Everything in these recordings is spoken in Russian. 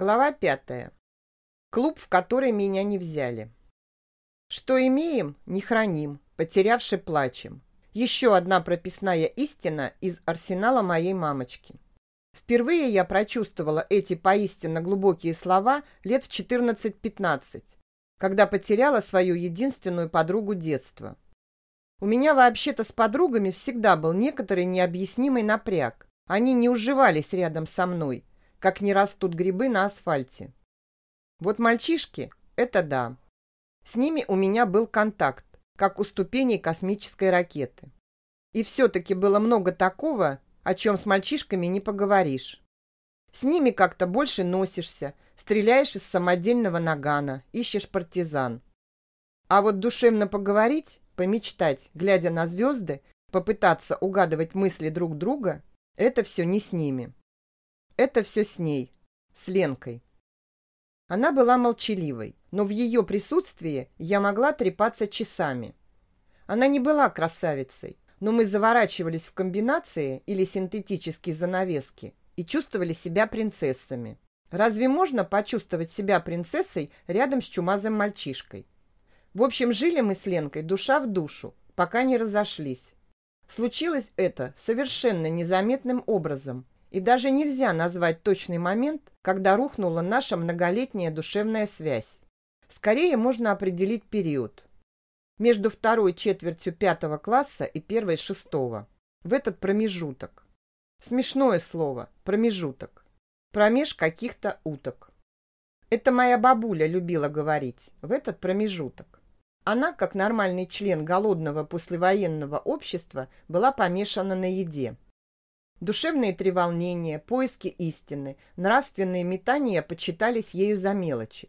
Глава пятая. Клуб, в который меня не взяли. Что имеем, не храним, потерявши плачем. Еще одна прописная истина из арсенала моей мамочки. Впервые я прочувствовала эти поистинно глубокие слова лет в 14-15, когда потеряла свою единственную подругу детства. У меня вообще-то с подругами всегда был некоторый необъяснимый напряг. Они не уживались рядом со мной, как не растут грибы на асфальте. Вот мальчишки – это да. С ними у меня был контакт, как у ступеней космической ракеты. И все-таки было много такого, о чем с мальчишками не поговоришь. С ними как-то больше носишься, стреляешь из самодельного нагана, ищешь партизан. А вот душевно поговорить, помечтать, глядя на звезды, попытаться угадывать мысли друг друга – это все не с ними. Это все с ней, с Ленкой. Она была молчаливой, но в ее присутствии я могла трепаться часами. Она не была красавицей, но мы заворачивались в комбинации или синтетические занавески и чувствовали себя принцессами. Разве можно почувствовать себя принцессой рядом с чумазым мальчишкой? В общем, жили мы с Ленкой душа в душу, пока не разошлись. Случилось это совершенно незаметным образом, и даже нельзя назвать точный момент, когда рухнула наша многолетняя душевная связь. Скорее можно определить период. Между второй четвертью пятого класса и первой шестого. В этот промежуток. Смешное слово «промежуток». Промеж каких-то уток. Это моя бабуля любила говорить в этот промежуток. Она, как нормальный член голодного послевоенного общества, была помешана на еде. Душевные треволнения, поиски истины, нравственные метания почитались ею за мелочи.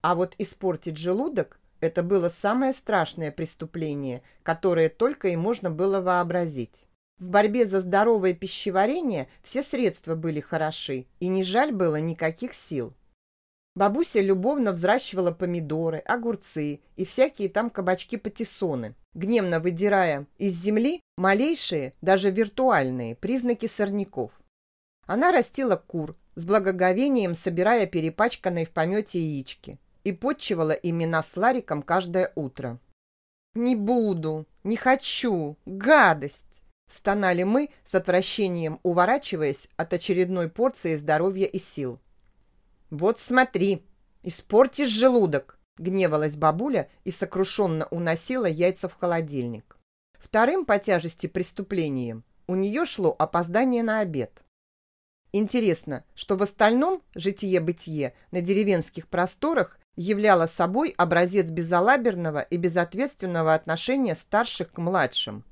А вот испортить желудок – это было самое страшное преступление, которое только и можно было вообразить. В борьбе за здоровое пищеварение все средства были хороши, и не жаль было никаких сил. Бабуся любовно взращивала помидоры, огурцы и всякие там кабачки-патиссоны, гневно выдирая из земли малейшие, даже виртуальные, признаки сорняков. Она растила кур, с благоговением собирая перепачканные в помете яички, и подчивала имена с Лариком каждое утро. «Не буду, не хочу, гадость!» стонали мы с отвращением, уворачиваясь от очередной порции здоровья и сил. «Вот смотри, испортишь желудок!» Гневалась бабуля и сокрушенно уносила яйца в холодильник. Вторым по тяжести преступлением у нее шло опоздание на обед. Интересно, что в остальном житие-бытие на деревенских просторах являло собой образец безалаберного и безответственного отношения старших к младшим.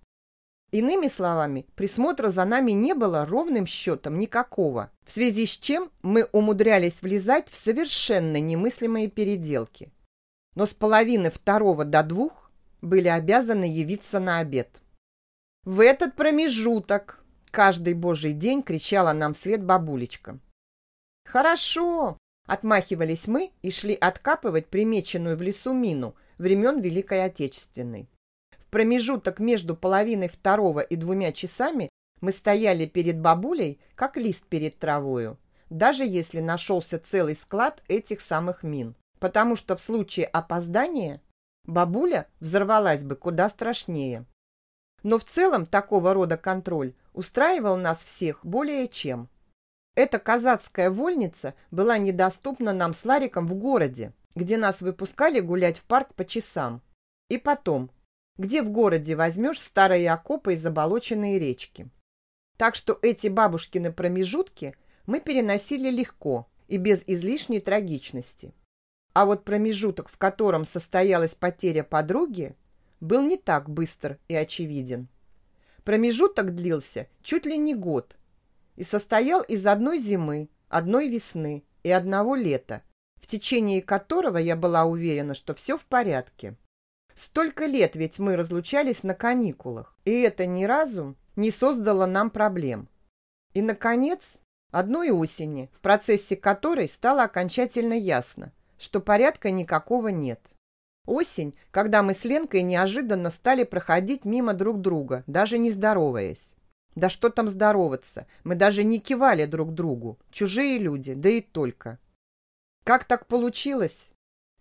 Иными словами, присмотра за нами не было ровным счетом никакого, в связи с чем мы умудрялись влезать в совершенно немыслимые переделки но с половины второго до двух были обязаны явиться на обед. В этот промежуток каждый божий день кричала нам вслед бабулечка. «Хорошо!» – отмахивались мы и шли откапывать примеченную в лесу мину времен Великой Отечественной. В промежуток между половиной второго и двумя часами мы стояли перед бабулей, как лист перед травою, даже если нашелся целый склад этих самых мин потому что в случае опоздания бабуля взорвалась бы куда страшнее. Но в целом такого рода контроль устраивал нас всех более чем. Эта казацкая вольница была недоступна нам с Лариком в городе, где нас выпускали гулять в парк по часам. И потом, где в городе возьмешь старые окопы и заболоченные речки. Так что эти бабушкины промежутки мы переносили легко и без излишней трагичности. А вот промежуток, в котором состоялась потеря подруги, был не так быстр и очевиден. Промежуток длился чуть ли не год и состоял из одной зимы, одной весны и одного лета, в течение которого я была уверена, что все в порядке. Столько лет ведь мы разлучались на каникулах, и это ни разу не создало нам проблем. И, наконец, одной осени, в процессе которой стало окончательно ясно, что порядка никакого нет. Осень, когда мы с Ленкой неожиданно стали проходить мимо друг друга, даже не здороваясь. Да что там здороваться, мы даже не кивали друг другу, чужие люди, да и только. Как так получилось?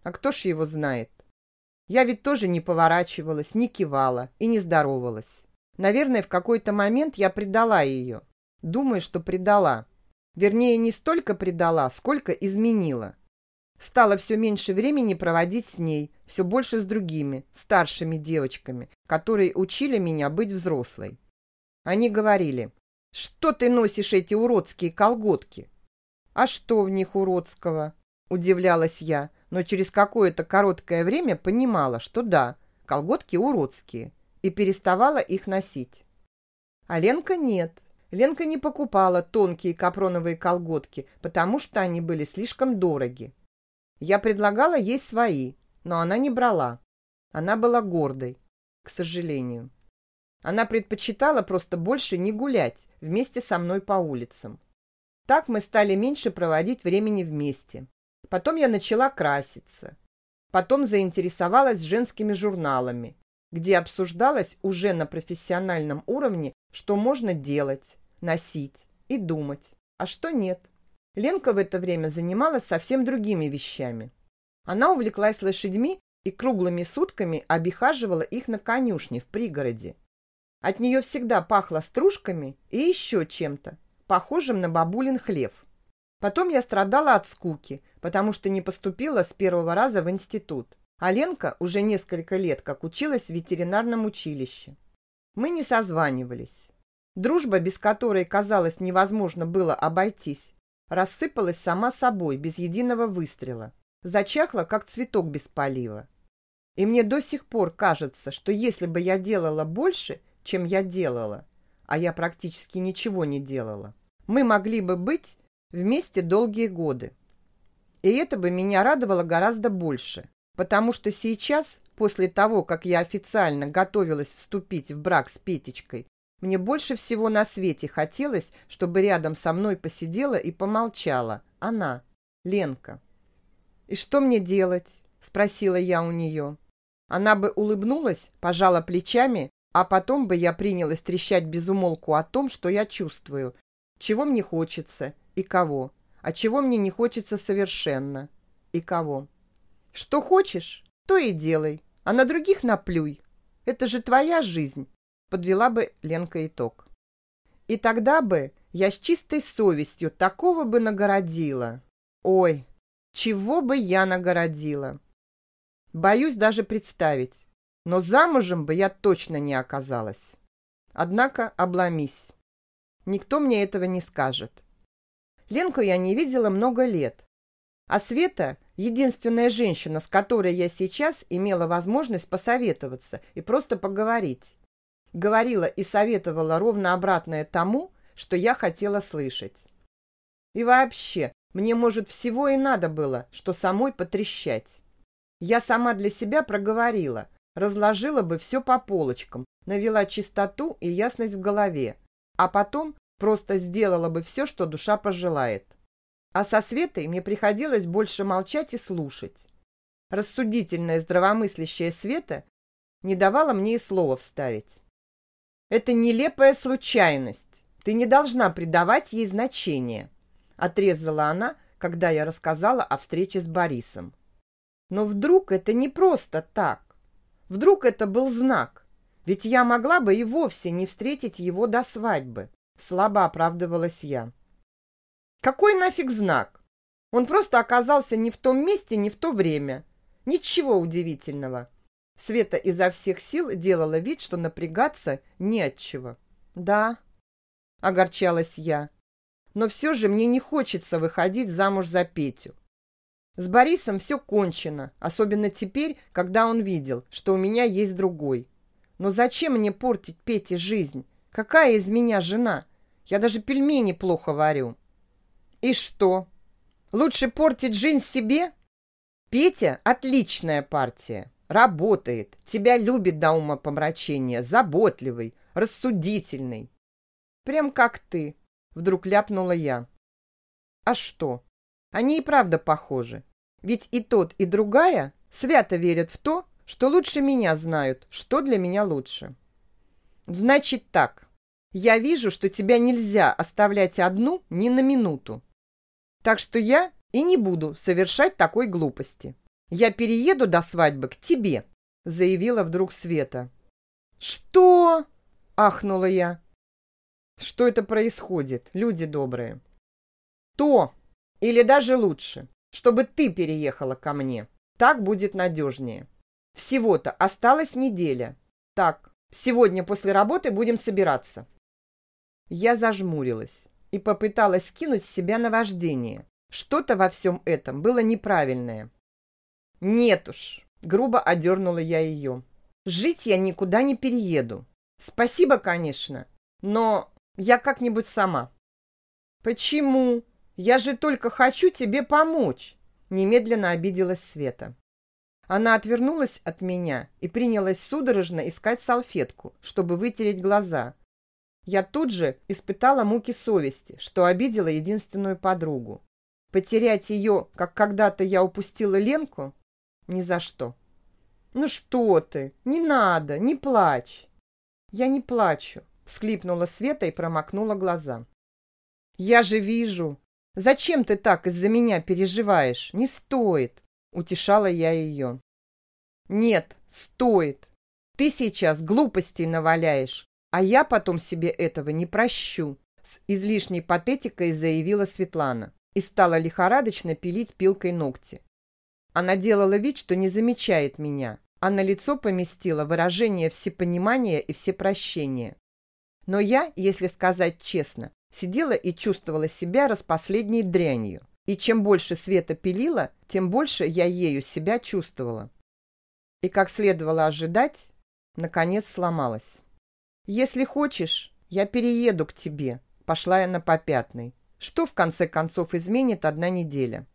А кто ж его знает? Я ведь тоже не поворачивалась, не кивала и не здоровалась. Наверное, в какой-то момент я предала ее. Думаю, что предала. Вернее, не столько предала, сколько изменила. Стало все меньше времени проводить с ней, все больше с другими, старшими девочками, которые учили меня быть взрослой. Они говорили, что ты носишь эти уродские колготки? А что в них уродского? Удивлялась я, но через какое-то короткое время понимала, что да, колготки уродские, и переставала их носить. А Ленка нет. Ленка не покупала тонкие капроновые колготки, потому что они были слишком дороги. Я предлагала ей свои, но она не брала. Она была гордой, к сожалению. Она предпочитала просто больше не гулять вместе со мной по улицам. Так мы стали меньше проводить времени вместе. Потом я начала краситься. Потом заинтересовалась женскими журналами, где обсуждалось уже на профессиональном уровне, что можно делать, носить и думать, а что нет. Ленка в это время занималась совсем другими вещами. Она увлеклась лошадьми и круглыми сутками обихаживала их на конюшне в пригороде. От нее всегда пахло стружками и еще чем-то, похожим на бабулин хлев. Потом я страдала от скуки, потому что не поступила с первого раза в институт. А Ленка уже несколько лет как училась в ветеринарном училище. Мы не созванивались. Дружба, без которой, казалось, невозможно было обойтись, рассыпалась сама собой, без единого выстрела. Зачахла, как цветок без полива. И мне до сих пор кажется, что если бы я делала больше, чем я делала, а я практически ничего не делала, мы могли бы быть Вместе долгие годы. И это бы меня радовало гораздо больше, потому что сейчас, после того, как я официально готовилась вступить в брак с Петечкой, мне больше всего на свете хотелось, чтобы рядом со мной посидела и помолчала она, Ленка. «И что мне делать?» – спросила я у нее. Она бы улыбнулась, пожала плечами, а потом бы я принялась трещать безумолку о том, что я чувствую, чего мне хочется и кого, а чего мне не хочется совершенно и кого. Что хочешь, то и делай, а на других наплюй. Это же твоя жизнь, подвела бы Ленка итог. И тогда бы я с чистой совестью такого бы нагородила. Ой, чего бы я нагородила. Боюсь даже представить, но замужем бы я точно не оказалась. Однако обломись. Никто мне этого не скажет. Ленку я не видела много лет. А Света – единственная женщина, с которой я сейчас имела возможность посоветоваться и просто поговорить. Говорила и советовала ровно обратное тому, что я хотела слышать. И вообще, мне, может, всего и надо было, что самой потрещать. Я сама для себя проговорила, разложила бы все по полочкам, навела чистоту и ясность в голове, а потом Просто сделала бы все, что душа пожелает. А со Светой мне приходилось больше молчать и слушать. Рассудительная здравомыслящая Света не давала мне и слова вставить. «Это нелепая случайность. Ты не должна придавать ей значение», отрезала она, когда я рассказала о встрече с Борисом. Но вдруг это не просто так. Вдруг это был знак. Ведь я могла бы и вовсе не встретить его до свадьбы. Слабо оправдывалась я. Какой нафиг знак? Он просто оказался не в том месте, не в то время. Ничего удивительного. Света изо всех сил делала вид, что напрягаться не от. Да, огорчалась я. Но все же мне не хочется выходить замуж за Петю. С Борисом все кончено, особенно теперь, когда он видел, что у меня есть другой. Но зачем мне портить Пете жизнь? Какая из меня жена? Я даже пельмени плохо варю. И что? Лучше портить жизнь себе? Петя – отличная партия. Работает, тебя любит до ума помрачения, заботливый, рассудительный. Прям как ты, вдруг ляпнула я. А что? Они и правда похожи. Ведь и тот, и другая свято верят в то, что лучше меня знают, что для меня лучше. Значит так, я вижу, что тебя нельзя оставлять одну ни на минуту. Так что я и не буду совершать такой глупости. Я перееду до свадьбы к тебе», — заявила вдруг Света. «Что?» — ахнула я. «Что это происходит, люди добрые?» «То, или даже лучше, чтобы ты переехала ко мне. Так будет надежнее. Всего-то осталась неделя. Так, сегодня после работы будем собираться». Я зажмурилась и попыталась скинуть с себя наваждение. Что-то во всем этом было неправильное. «Нет уж», — грубо одернула я ее. «Жить я никуда не перееду. Спасибо, конечно, но я как-нибудь сама». «Почему? Я же только хочу тебе помочь», — немедленно обиделась Света. Она отвернулась от меня и принялась судорожно искать салфетку, чтобы вытереть глаза. Я тут же испытала муки совести, что обидела единственную подругу. Потерять ее, как когда-то я упустила Ленку, ни за что. «Ну что ты? Не надо, не плачь!» «Я не плачу», — всхлипнула Света и промокнула глаза. «Я же вижу. Зачем ты так из-за меня переживаешь? Не стоит!» — утешала я ее. «Нет, стоит. Ты сейчас глупостей наваляешь, а я потом себе этого не прощу», — с излишней патетикой заявила Светлана и стала лихорадочно пилить пилкой ногти. Она делала вид, что не замечает меня, а на лицо поместила выражение всепонимания и всепрощения. Но я, если сказать честно, сидела и чувствовала себя распоследней дрянью. И чем больше света пилила, тем больше я ею себя чувствовала. И, как следовало ожидать, наконец сломалась. «Если хочешь, я перееду к тебе», — пошла я на попятный. Что, в конце концов, изменит одна неделя?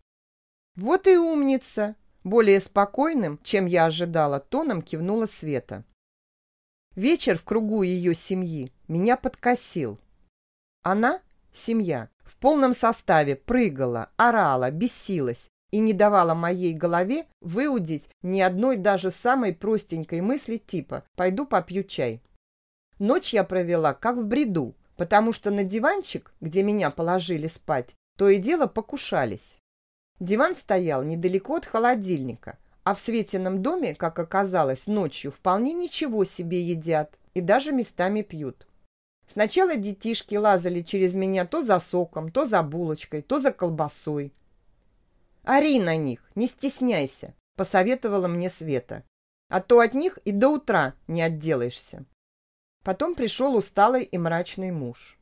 «Вот и умница!» Более спокойным, чем я ожидала, тоном кивнула Света. Вечер в кругу ее семьи меня подкосил. Она, семья, в полном составе прыгала, орала, бесилась и не давала моей голове выудить ни одной даже самой простенькой мысли типа «пойду попью чай». Ночь я провела как в бреду, потому что на диванчик, где меня положили спать, то и дело покушались. Диван стоял недалеко от холодильника, а в Светином доме, как оказалось, ночью вполне ничего себе едят и даже местами пьют. Сначала детишки лазали через меня то за соком, то за булочкой, то за колбасой. «Ори на них, не стесняйся», – посоветовала мне Света. «А то от них и до утра не отделаешься». Потом пришел усталый и мрачный муж.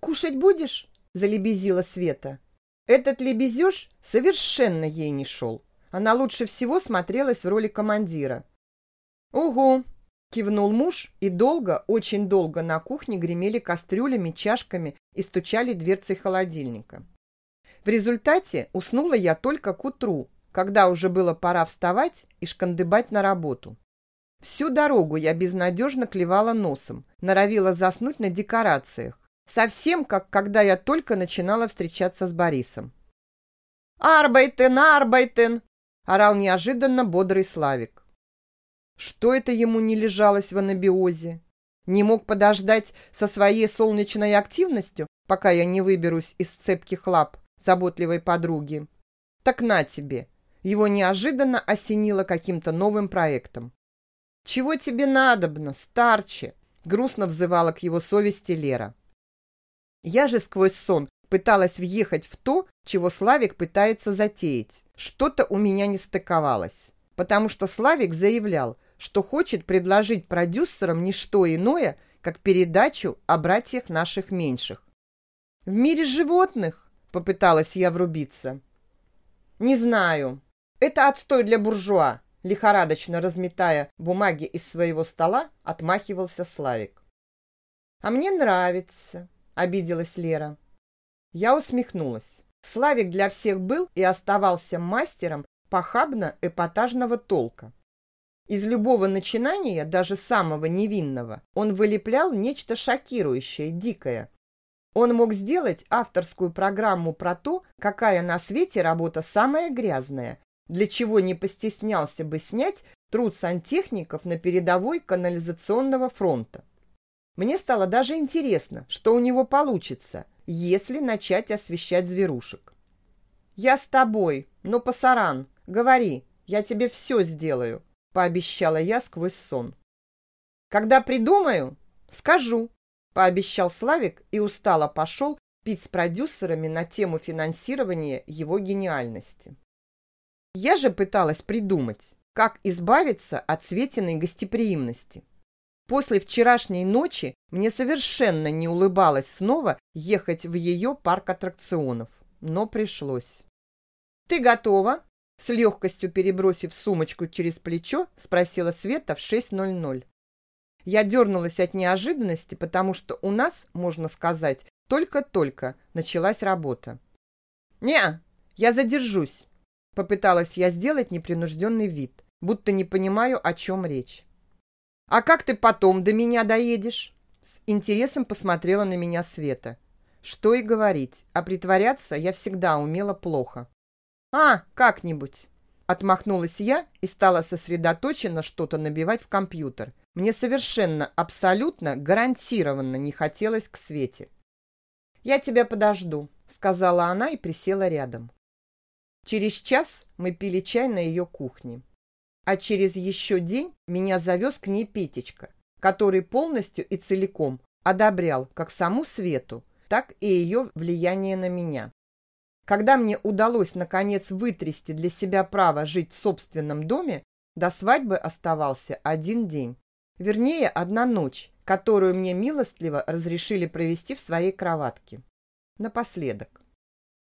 «Кушать будешь?» – залебезила Света. Этот лебезеж совершенно ей не шел. Она лучше всего смотрелась в роли командира. «Угу!» – кивнул муж, и долго, очень долго на кухне гремели кастрюлями, чашками и стучали дверцей холодильника. В результате уснула я только к утру, когда уже было пора вставать и шкандыбать на работу. Всю дорогу я безнадежно клевала носом, норовила заснуть на декорациях, Совсем как когда я только начинала встречаться с Борисом. «Арбайтен, Арбайтен!» – орал неожиданно бодрый Славик. Что это ему не лежалось в анабиозе? Не мог подождать со своей солнечной активностью, пока я не выберусь из цепких лап заботливой подруги? Так на тебе! Его неожиданно осенило каким-то новым проектом. «Чего тебе надобно, старче?» – грустно взывала к его совести Лера. Я же сквозь сон пыталась въехать в то, чего Славик пытается затеять. Что-то у меня не стыковалось. Потому что Славик заявлял, что хочет предложить продюсерам не что иное, как передачу о братьях наших меньших. «В мире животных?» – попыталась я врубиться. «Не знаю. Это отстой для буржуа», – лихорадочно разметая бумаги из своего стола, отмахивался Славик. «А мне нравится», обиделась Лера. Я усмехнулась. Славик для всех был и оставался мастером похабно-эпатажного толка. Из любого начинания, даже самого невинного, он вылеплял нечто шокирующее, дикое. Он мог сделать авторскую программу про то, какая на свете работа самая грязная, для чего не постеснялся бы снять труд сантехников на передовой канализационного фронта. Мне стало даже интересно, что у него получится, если начать освещать зверушек. «Я с тобой, но пасаран, говори, я тебе все сделаю», пообещала я сквозь сон. «Когда придумаю, скажу», пообещал Славик и устало пошел пить с продюсерами на тему финансирования его гениальности. Я же пыталась придумать, как избавиться от Светиной гостеприимности. После вчерашней ночи мне совершенно не улыбалось снова ехать в ее парк аттракционов, но пришлось. «Ты готова?» С легкостью перебросив сумочку через плечо, спросила Света в 6.00. Я дернулась от неожиданности, потому что у нас, можно сказать, только-только началась работа. «Не, я задержусь», — попыталась я сделать непринужденный вид, будто не понимаю, о чем речь. «А как ты потом до меня доедешь?» С интересом посмотрела на меня Света. Что и говорить, а притворяться я всегда умела плохо. «А, как-нибудь!» Отмахнулась я и стала сосредоточенно что-то набивать в компьютер. Мне совершенно, абсолютно, гарантированно не хотелось к Свете. «Я тебя подожду», — сказала она и присела рядом. Через час мы пили чай на ее кухне. А через еще день меня завез к ней Петечка, который полностью и целиком одобрял как саму Свету, так и ее влияние на меня. Когда мне удалось наконец вытрясти для себя право жить в собственном доме, до свадьбы оставался один день. Вернее, одна ночь, которую мне милостливо разрешили провести в своей кроватке. Напоследок.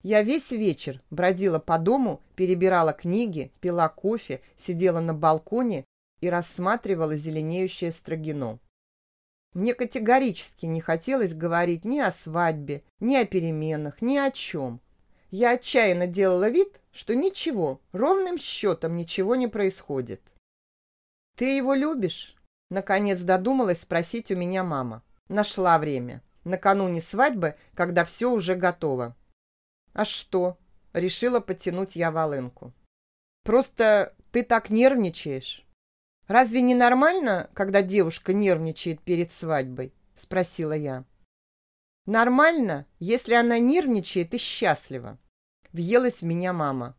Я весь вечер бродила по дому, перебирала книги, пила кофе, сидела на балконе и рассматривала зеленеющее строгино. Мне категорически не хотелось говорить ни о свадьбе, ни о переменах, ни о чем. Я отчаянно делала вид, что ничего, ровным счетом ничего не происходит. «Ты его любишь?» Наконец додумалась спросить у меня мама. Нашла время. Накануне свадьбы, когда все уже готово. А что? Решила подтянуть я волынку. Просто ты так нервничаешь. Разве не нормально, когда девушка нервничает перед свадьбой? Спросила я. Нормально, если она нервничает и счастлива. Въелась в меня мама.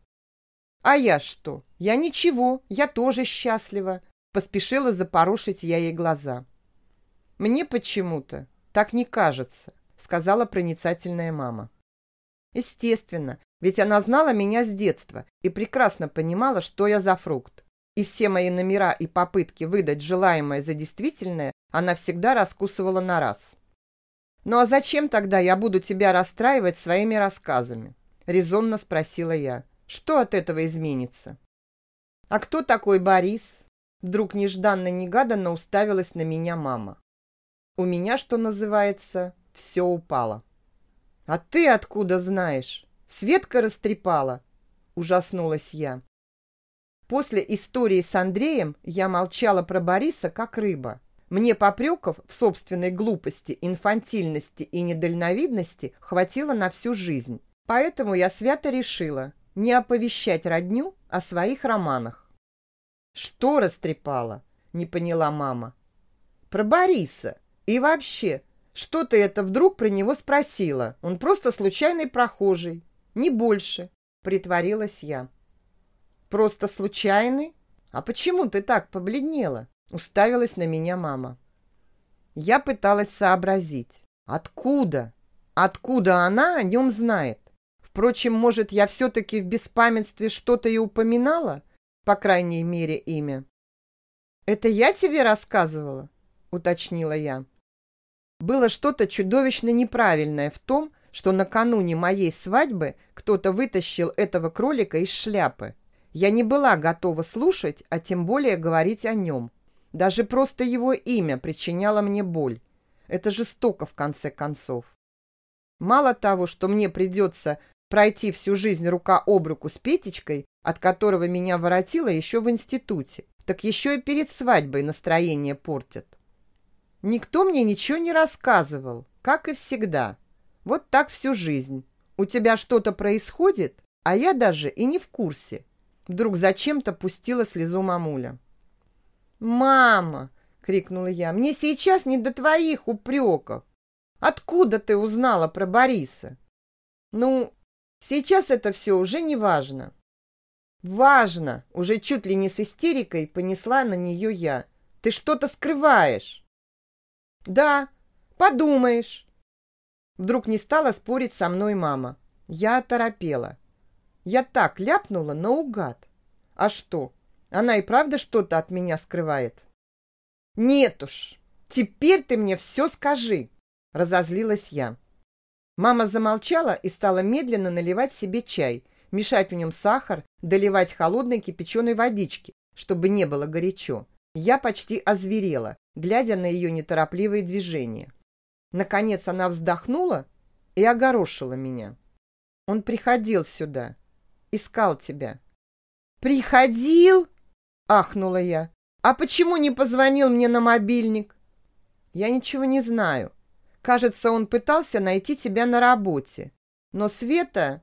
А я что? Я ничего, я тоже счастлива. Поспешила запорошить я ей глаза. «Мне почему-то так не кажется», — сказала проницательная мама. Естественно, ведь она знала меня с детства и прекрасно понимала, что я за фрукт. И все мои номера и попытки выдать желаемое за действительное она всегда раскусывала на раз. «Ну а зачем тогда я буду тебя расстраивать своими рассказами?» – резонно спросила я. «Что от этого изменится?» «А кто такой Борис?» Вдруг нежданно-негаданно уставилась на меня мама. У меня, что называется, все упало. «А ты откуда знаешь? Светка растрепала!» Ужаснулась я. После истории с Андреем я молчала про Бориса как рыба. Мне попреков в собственной глупости, инфантильности и недальновидности хватило на всю жизнь. Поэтому я свято решила не оповещать родню о своих романах. «Что растрепала?» – не поняла мама. «Про Бориса. И вообще, что ты это вдруг про него спросила? Он просто случайный прохожий. Не больше», – притворилась я. «Просто случайный? А почему ты так побледнела?» – уставилась на меня мама. Я пыталась сообразить. Откуда? Откуда она о нем знает? Впрочем, может, я все-таки в беспамятстве что-то и упоминала – по крайней мере, имя. «Это я тебе рассказывала?» – уточнила я. Было что-то чудовищно неправильное в том, что накануне моей свадьбы кто-то вытащил этого кролика из шляпы. Я не была готова слушать, а тем более говорить о нем. Даже просто его имя причиняло мне боль. Это жестоко, в конце концов. Мало того, что мне придется пройти всю жизнь рука об руку с Петечкой, от которого меня воротило еще в институте, так еще и перед свадьбой настроение портят. Никто мне ничего не рассказывал, как и всегда. Вот так всю жизнь. У тебя что-то происходит, а я даже и не в курсе. Вдруг зачем-то пустила слезу мамуля. «Мама!» — крикнула я. «Мне сейчас не до твоих упреков. Откуда ты узнала про Бориса?» «Ну, Сейчас это все уже не важно. Важно, уже чуть ли не с истерикой понесла на нее я. Ты что-то скрываешь. Да, подумаешь. Вдруг не стала спорить со мной мама. Я оторопела. Я так ляпнула наугад. А что, она и правда что-то от меня скрывает? Нет уж, теперь ты мне все скажи, разозлилась я. Мама замолчала и стала медленно наливать себе чай, мешать в нем сахар, доливать холодной кипяченой водички, чтобы не было горячо. Я почти озверела, глядя на ее неторопливые движения. Наконец она вздохнула и огорошила меня. Он приходил сюда, искал тебя. «Приходил?» – ахнула я. «А почему не позвонил мне на мобильник?» «Я ничего не знаю. Кажется, он пытался найти тебя на работе. Но Света...»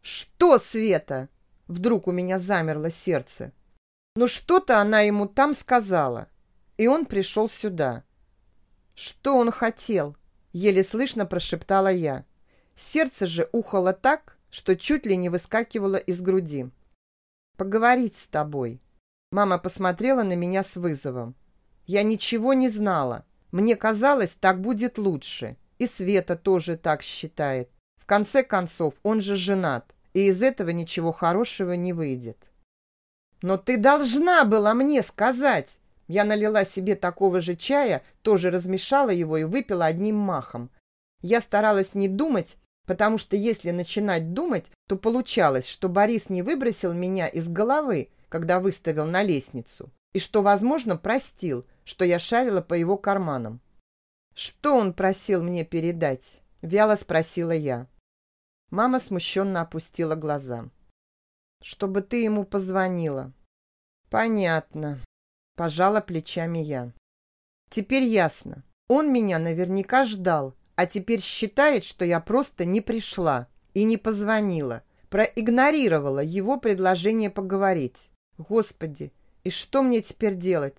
«Что Света?» Вдруг у меня замерло сердце. Ну что-то она ему там сказала. И он пришел сюда. «Что он хотел?» Еле слышно прошептала я. Сердце же ухало так, что чуть ли не выскакивало из груди. «Поговорить с тобой». Мама посмотрела на меня с вызовом. Я ничего не знала. Мне казалось, так будет лучше. И Света тоже так считает. В конце концов, он же женат, и из этого ничего хорошего не выйдет. «Но ты должна была мне сказать!» Я налила себе такого же чая, тоже размешала его и выпила одним махом. Я старалась не думать, потому что если начинать думать, то получалось, что Борис не выбросил меня из головы, когда выставил на лестницу, и что, возможно, простил, что я шарила по его карманам. «Что он просил мне передать?» – вяло спросила я. Мама смущенно опустила глаза. «Чтобы ты ему позвонила». «Понятно», Пожала плечами я. Теперь ясно. Он меня наверняка ждал, а теперь считает, что я просто не пришла и не позвонила, проигнорировала его предложение поговорить. Господи, и что мне теперь делать?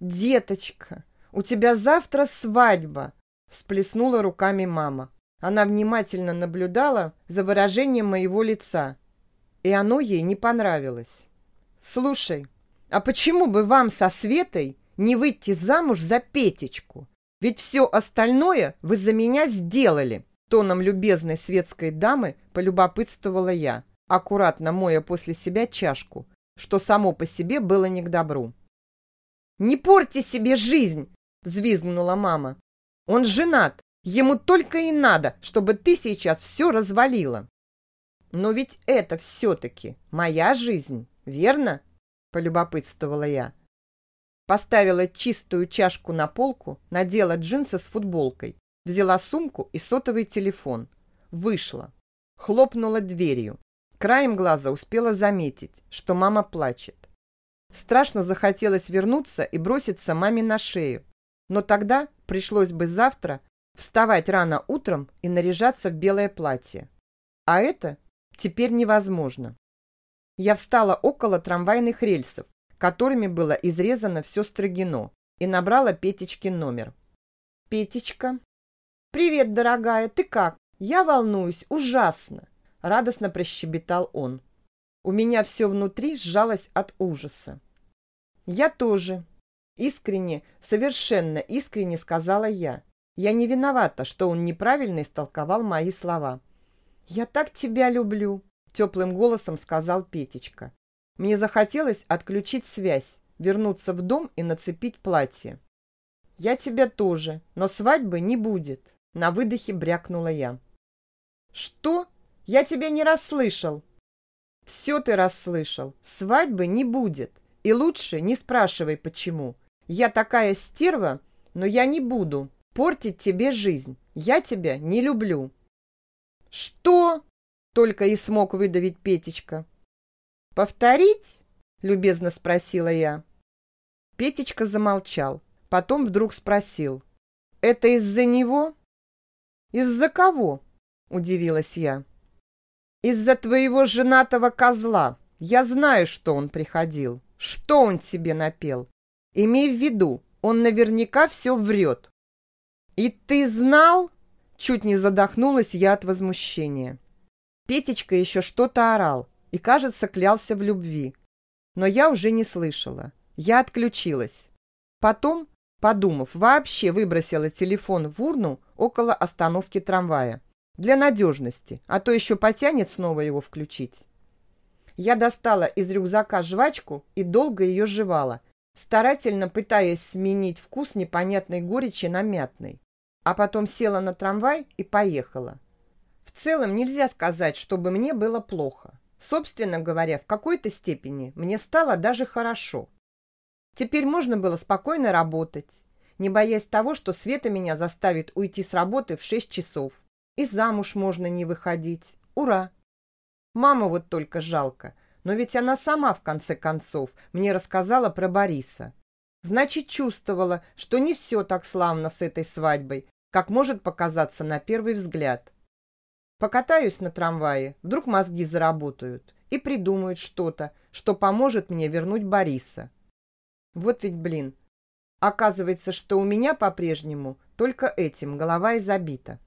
Деточка, у тебя завтра свадьба, всплеснула руками мама. Она внимательно наблюдала за выражением моего лица, и оно ей не понравилось. Слушай, а почему бы вам со Светой не выйти замуж за Петечку? Ведь все остальное вы за меня сделали. Тоном любезной светской дамы полюбопытствовала я, аккуратно моя после себя чашку, что само по себе было не к добру. «Не порти себе жизнь!» – взвизгнула мама. «Он женат, ему только и надо, чтобы ты сейчас все развалила». «Но ведь это все-таки моя жизнь, верно?» Полюбопытствовала я. Поставила чистую чашку на полку, надела джинсы с футболкой, взяла сумку и сотовый телефон. Вышла. Хлопнула дверью. Краем глаза успела заметить, что мама плачет. Страшно захотелось вернуться и броситься маме на шею. Но тогда пришлось бы завтра вставать рано утром и наряжаться в белое платье. А это теперь невозможно. Я встала около трамвайных рельсов, которыми было изрезано все Строгино, и набрала Петечкин номер. «Петечка?» «Привет, дорогая, ты как? Я волнуюсь ужасно!» Радостно прощебетал он. У меня все внутри сжалось от ужаса. «Я тоже!» Искренне, совершенно искренне сказала я. Я не виновата, что он неправильно истолковал мои слова. «Я так тебя люблю!» Теплым голосом сказал Петечка. Мне захотелось отключить связь, вернуться в дом и нацепить платье. «Я тебя тоже, но свадьбы не будет», — на выдохе брякнула я. «Что? Я тебя не расслышал». «Все ты расслышал. Свадьбы не будет. И лучше не спрашивай, почему. Я такая стерва, но я не буду портить тебе жизнь. Я тебя не люблю». «Что?» Только и смог выдавить Петечка. «Повторить?» – любезно спросила я. Петечка замолчал, потом вдруг спросил. «Это из-за него?» «Из-за кого?» – удивилась я. «Из-за твоего женатого козла. Я знаю, что он приходил. Что он тебе напел? Имей в виду, он наверняка все врет». «И ты знал?» – чуть не задохнулась я от возмущения. Петечка еще что-то орал и, кажется, клялся в любви. Но я уже не слышала. Я отключилась. Потом, подумав, вообще выбросила телефон в урну около остановки трамвая. Для надежности, а то еще потянет снова его включить. Я достала из рюкзака жвачку и долго ее жевала, старательно пытаясь сменить вкус непонятной горечи на мятный. А потом села на трамвай и поехала. В целом нельзя сказать, чтобы мне было плохо. Собственно говоря, в какой-то степени мне стало даже хорошо. Теперь можно было спокойно работать, не боясь того, что Света меня заставит уйти с работы в 6 часов. И замуж можно не выходить. Ура! Мама вот только жалко, но ведь она сама, в конце концов, мне рассказала про Бориса. Значит, чувствовала, что не все так славно с этой свадьбой, как может показаться на первый взгляд. Покатаюсь на трамвае, вдруг мозги заработают и придумают что-то, что поможет мне вернуть Бориса. Вот ведь, блин, оказывается, что у меня по-прежнему только этим голова и забита.